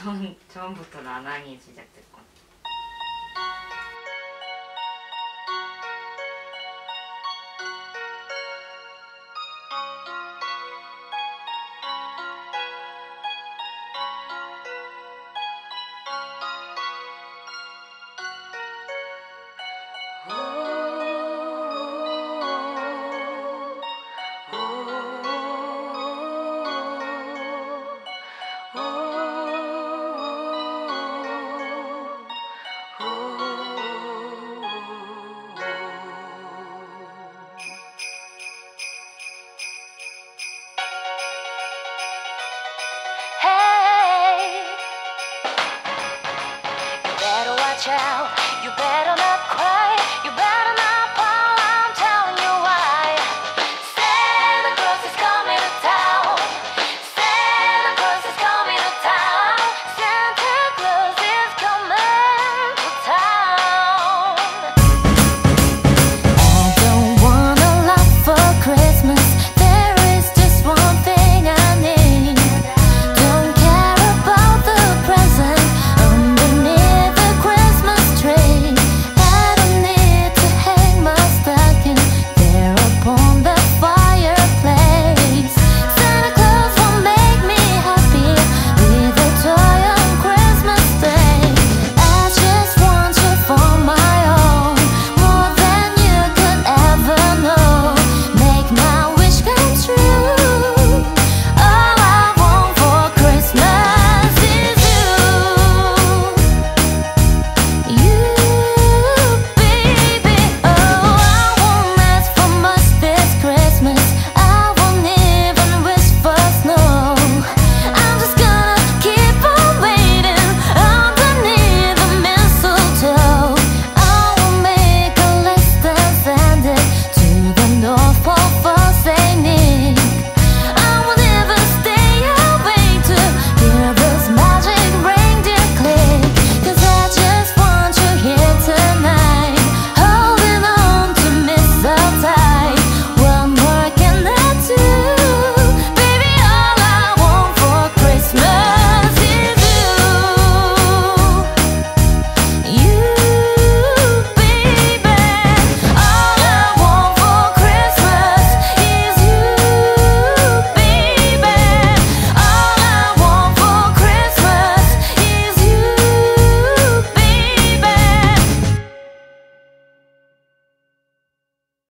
처음, 처음부터 나낭이 시작됐건 child.